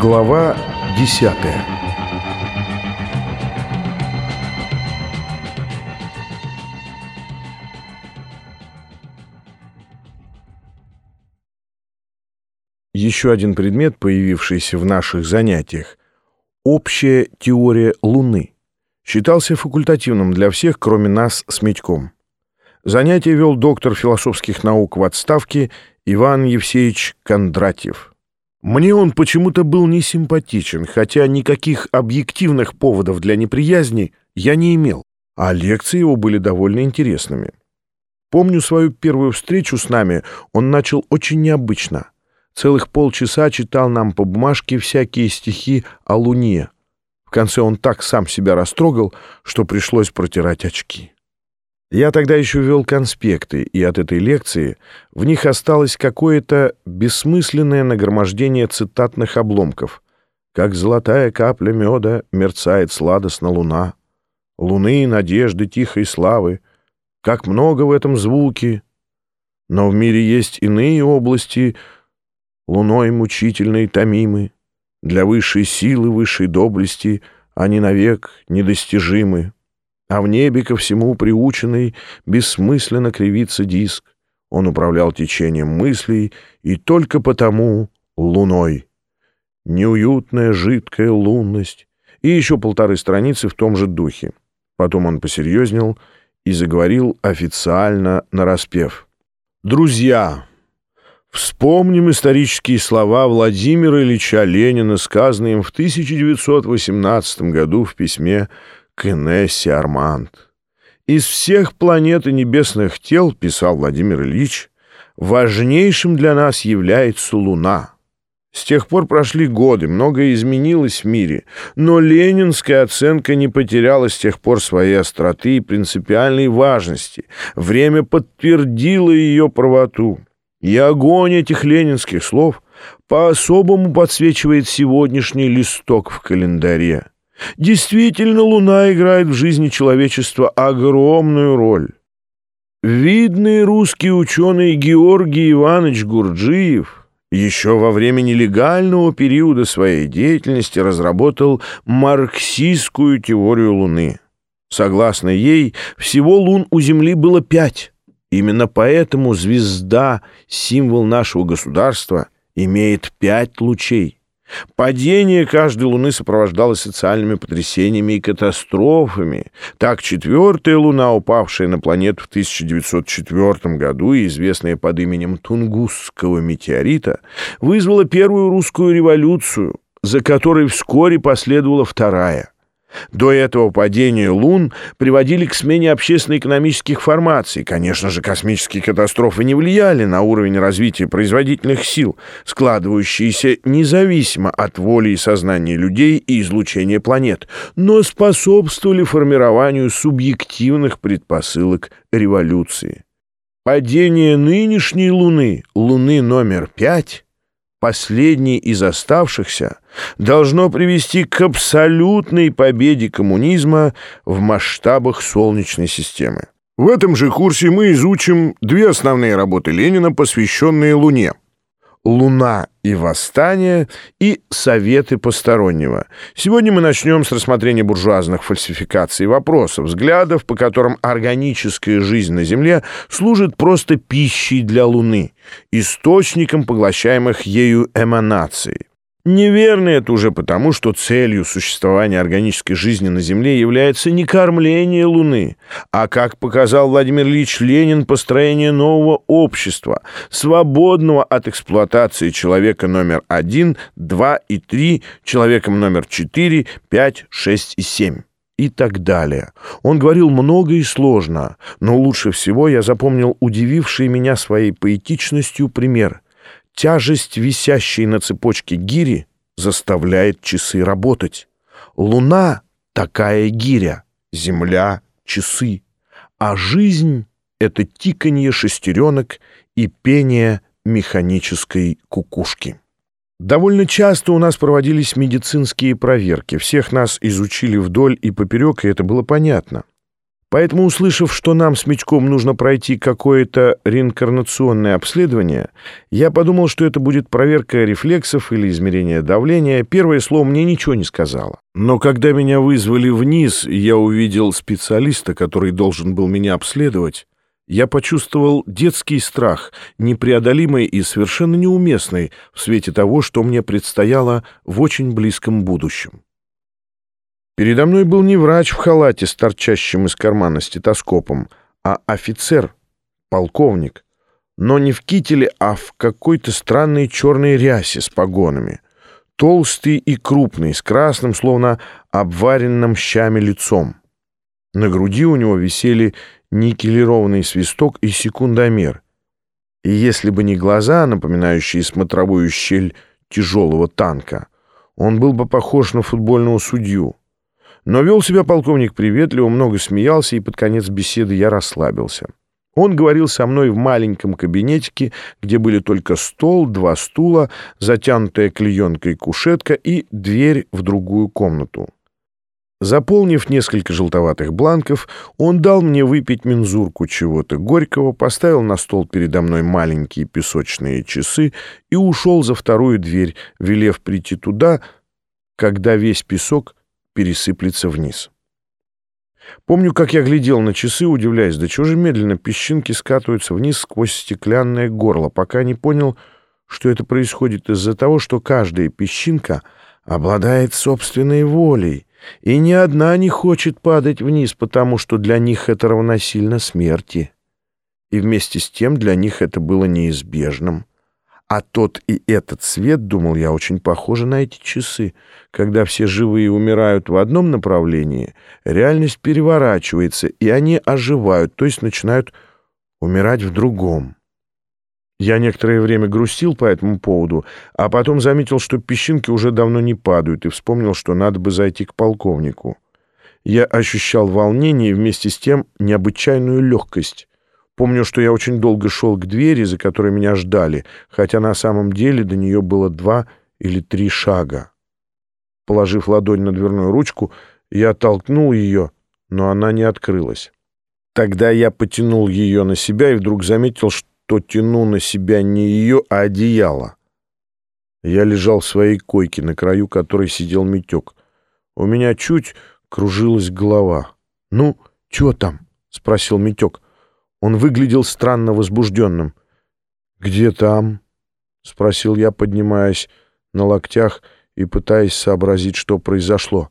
Глава десятая Еще один предмет, появившийся в наших занятиях — общая теория Луны, считался факультативным для всех, кроме нас с Медьком. Занятие вел доктор философских наук в отставке Иван Евсеевич Кондратьев. Мне он почему-то был не симпатичен, хотя никаких объективных поводов для неприязни я не имел, а лекции его были довольно интересными. Помню свою первую встречу с нами, он начал очень необычно. Целых полчаса читал нам по бумажке всякие стихи о Луне. В конце он так сам себя растрогал, что пришлось протирать очки. Я тогда еще вел конспекты, и от этой лекции в них осталось какое-то бессмысленное нагромождение цитатных обломков. «Как золотая капля меда мерцает сладостно луна, луны, надежды, тихой славы, как много в этом звуке. Но в мире есть иные области, луной мучительной томимы, для высшей силы, высшей доблести они навек недостижимы» а в небе ко всему приученный бессмысленно кривится диск. Он управлял течением мыслей и только потому луной. Неуютная жидкая лунность. И еще полторы страницы в том же духе. Потом он посерьезнел и заговорил официально нараспев. «Друзья, вспомним исторические слова Владимира Ильича Ленина, сказанные им в 1918 году в письме к Инессе Арманд. «Из всех планет и небесных тел, — писал Владимир Ильич, — важнейшим для нас является Луна». С тех пор прошли годы, многое изменилось в мире, но ленинская оценка не потеряла с тех пор своей остроты и принципиальной важности. Время подтвердило ее правоту. И огонь этих ленинских слов по-особому подсвечивает сегодняшний листок в календаре. Действительно, Луна играет в жизни человечества огромную роль. Видный русский ученый Георгий Иванович Гурджиев еще во время нелегального периода своей деятельности разработал марксистскую теорию Луны. Согласно ей, всего лун у Земли было пять. Именно поэтому звезда, символ нашего государства, имеет пять лучей. Падение каждой Луны сопровождалось социальными потрясениями и катастрофами. Так, четвертая Луна, упавшая на планету в 1904 году и известная под именем Тунгусского метеорита, вызвала первую русскую революцию, за которой вскоре последовала вторая – до этого падения лун приводили к смене общественно-экономических формаций. Конечно же, космические катастрофы не влияли на уровень развития производительных сил, складывающиеся независимо от воли и сознания людей и излучения планет, но способствовали формированию субъективных предпосылок революции. Падение нынешней Луны, Луны номер пять, последний из оставшихся, должно привести к абсолютной победе коммунизма в масштабах Солнечной системы. В этом же курсе мы изучим две основные работы Ленина, посвященные Луне – «Луна и восстание» и «Советы постороннего». Сегодня мы начнем с рассмотрения буржуазных фальсификаций вопросов, взглядов, по которым органическая жизнь на Земле служит просто пищей для Луны, источником поглощаемых ею эманаций. Неверно это уже потому, что целью существования органической жизни на Земле является не кормление Луны, а, как показал Владимир Ильич Ленин, построение нового общества, свободного от эксплуатации человека номер один, два и три, человеком номер четыре, пять, шесть и семь и так далее. Он говорил много и сложно, но лучше всего я запомнил удививший меня своей поэтичностью пример — Тяжесть, висящей на цепочке гири, заставляет часы работать. Луна — такая гиря, Земля — часы, а жизнь — это тиканье шестеренок и пение механической кукушки. Довольно часто у нас проводились медицинские проверки. Всех нас изучили вдоль и поперек, и это было понятно. Поэтому, услышав, что нам с Митьком нужно пройти какое-то реинкарнационное обследование, я подумал, что это будет проверка рефлексов или измерение давления. Первое слово мне ничего не сказала. Но когда меня вызвали вниз, я увидел специалиста, который должен был меня обследовать, я почувствовал детский страх, непреодолимый и совершенно неуместный в свете того, что мне предстояло в очень близком будущем. Передо мной был не врач в халате с торчащим из кармана стетоскопом, а офицер, полковник, но не в кителе, а в какой-то странной черной рясе с погонами. Толстый и крупный, с красным, словно обваренным щами лицом. На груди у него висели никелированный свисток и секундомер. И если бы не глаза, напоминающие смотровую щель тяжелого танка, он был бы похож на футбольного судью. Но вел себя полковник приветливо, много смеялся, и под конец беседы я расслабился. Он говорил со мной в маленьком кабинетике, где были только стол, два стула, затянутая клеенкой кушетка и дверь в другую комнату. Заполнив несколько желтоватых бланков, он дал мне выпить мензурку чего-то горького, поставил на стол передо мной маленькие песочные часы и ушел за вторую дверь, велев прийти туда, когда весь песок пересыплется вниз. Помню, как я глядел на часы, удивляясь, да чего же медленно песчинки скатываются вниз сквозь стеклянное горло, пока не понял, что это происходит из-за того, что каждая песчинка обладает собственной волей, и ни одна не хочет падать вниз, потому что для них это равносильно смерти. И вместе с тем для них это было неизбежным. А тот и этот свет, думал я, очень похожи на эти часы. Когда все живые умирают в одном направлении, реальность переворачивается, и они оживают, то есть начинают умирать в другом. Я некоторое время грустил по этому поводу, а потом заметил, что песчинки уже давно не падают, и вспомнил, что надо бы зайти к полковнику. Я ощущал волнение и вместе с тем необычайную легкость. Помню, что я очень долго шел к двери, за которой меня ждали, хотя на самом деле до нее было два или три шага. Положив ладонь на дверную ручку, я оттолкнул ее, но она не открылась. Тогда я потянул ее на себя и вдруг заметил, что тяну на себя не ее, а одеяло. Я лежал в своей койке, на краю которой сидел Митек. У меня чуть кружилась голова. «Ну, что там?» — спросил Митек. Он выглядел странно возбужденным. «Где там?» — спросил я, поднимаясь на локтях и пытаясь сообразить, что произошло.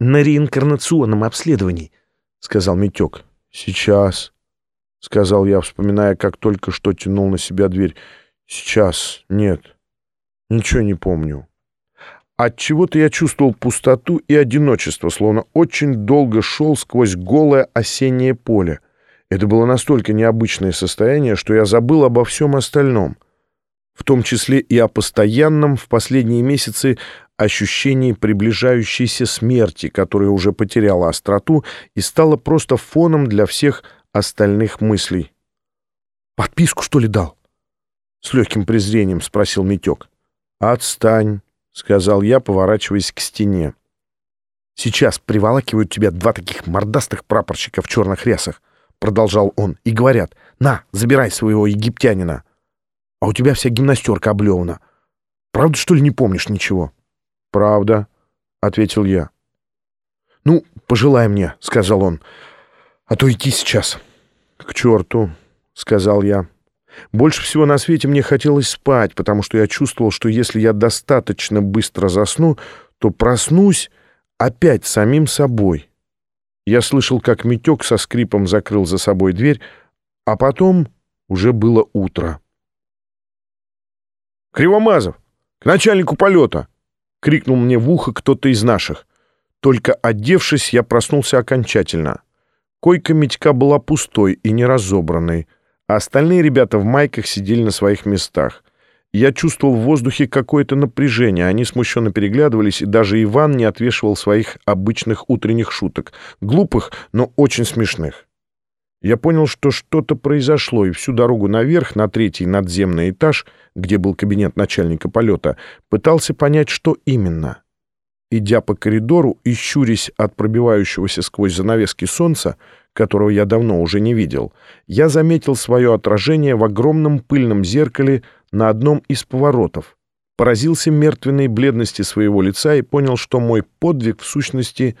«На реинкарнационном обследовании», — сказал Митек. «Сейчас», — сказал я, вспоминая, как только что тянул на себя дверь. «Сейчас. Нет. Ничего не помню». От чего то я чувствовал пустоту и одиночество, словно очень долго шел сквозь голое осеннее поле. Это было настолько необычное состояние, что я забыл обо всем остальном, в том числе и о постоянном в последние месяцы ощущении приближающейся смерти, которая уже потеряла остроту и стала просто фоном для всех остальных мыслей. «Подписку, что ли, дал?» — с легким презрением спросил Митек. «Отстань», — сказал я, поворачиваясь к стене. «Сейчас приволакивают тебя два таких мордастых прапорщика в черных рясах продолжал он, — и говорят, на, забирай своего египтянина. А у тебя вся гимнастерка облевана. Правда, что ли, не помнишь ничего? Правда, — ответил я. Ну, пожелай мне, — сказал он, — а то идти сейчас. К черту, — сказал я. Больше всего на свете мне хотелось спать, потому что я чувствовал, что если я достаточно быстро засну, то проснусь опять самим собой. Я слышал, как Митек со скрипом закрыл за собой дверь, а потом уже было утро. «Кривомазов! К начальнику полета!» — крикнул мне в ухо кто-то из наших. Только одевшись, я проснулся окончательно. Койка Митька была пустой и не разобранной, а остальные ребята в майках сидели на своих местах. Я чувствовал в воздухе какое-то напряжение, они смущенно переглядывались, и даже Иван не отвешивал своих обычных утренних шуток, глупых, но очень смешных. Я понял, что что-то произошло, и всю дорогу наверх, на третий надземный этаж, где был кабинет начальника полета, пытался понять, что именно. Идя по коридору и щурясь от пробивающегося сквозь занавески солнца, которого я давно уже не видел, я заметил свое отражение в огромном пыльном зеркале на одном из поворотов, поразился мертвенной бледности своего лица и понял, что мой подвиг, в сущности,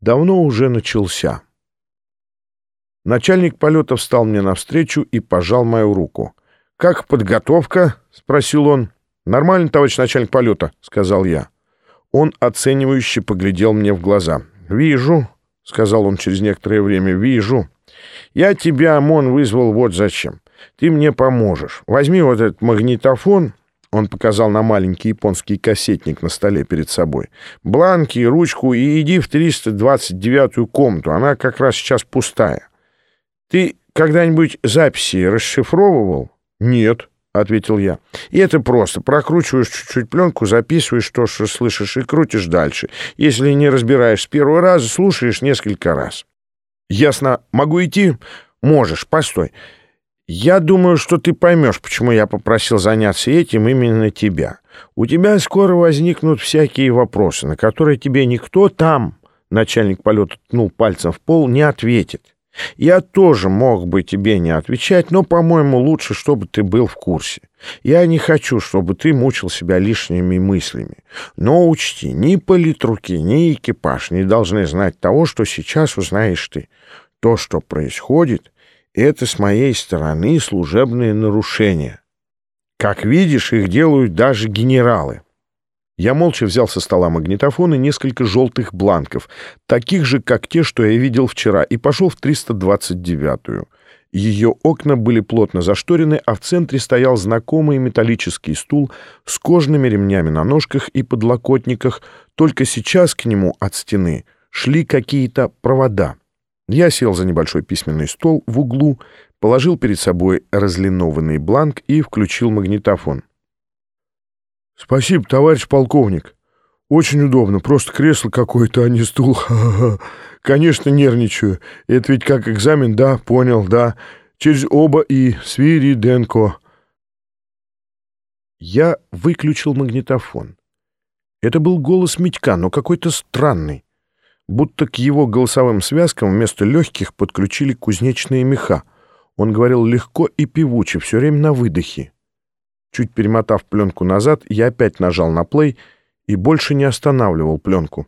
давно уже начался. Начальник полета встал мне навстречу и пожал мою руку. «Как подготовка?» — спросил он. «Нормально, товарищ начальник полета», — сказал я. Он оценивающе поглядел мне в глаза. «Вижу», — сказал он через некоторое время, — «вижу. Я тебя, ОМОН, вызвал вот зачем. Ты мне поможешь. Возьми вот этот магнитофон». Он показал на маленький японский кассетник на столе перед собой. «Бланки, ручку и иди в 329-ю комнату. Она как раз сейчас пустая. Ты когда-нибудь записи расшифровывал?» «Нет», — ответил я. «И это просто. Прокручиваешь чуть-чуть пленку, записываешь то, что слышишь, и крутишь дальше. Если не разбираешь с первого раза, слушаешь несколько раз». «Ясно. Могу идти?» «Можешь. Постой. Я думаю, что ты поймешь, почему я попросил заняться этим именно тебя. У тебя скоро возникнут всякие вопросы, на которые тебе никто там, начальник полета ткнул пальцем в пол, не ответит. Я тоже мог бы тебе не отвечать, но, по-моему, лучше, чтобы ты был в курсе. Я не хочу, чтобы ты мучил себя лишними мыслями. Но учти, ни политруки, ни экипаж не должны знать того, что сейчас узнаешь ты. То, что происходит, это с моей стороны служебные нарушения. Как видишь, их делают даже генералы. Я молча взял со стола магнитофон и несколько желтых бланков, таких же, как те, что я видел вчера, и пошел в 329-ю. Ее окна были плотно зашторены, а в центре стоял знакомый металлический стул с кожными ремнями на ножках и подлокотниках, только сейчас к нему от стены шли какие-то провода. Я сел за небольшой письменный стол в углу, положил перед собой разлинованный бланк и включил магнитофон. «Спасибо, товарищ полковник. Очень удобно. Просто кресло какое-то, а не стул. Конечно, нервничаю. Это ведь как экзамен, да, понял, да. Через оба и Свириденко». Я выключил магнитофон. Это был голос Митька, но какой-то странный. Будто к его голосовым связкам вместо легких подключили кузнечные меха. Он говорил легко и певуче, все время на выдохе. Чуть перемотав пленку назад, я опять нажал на плей и больше не останавливал пленку.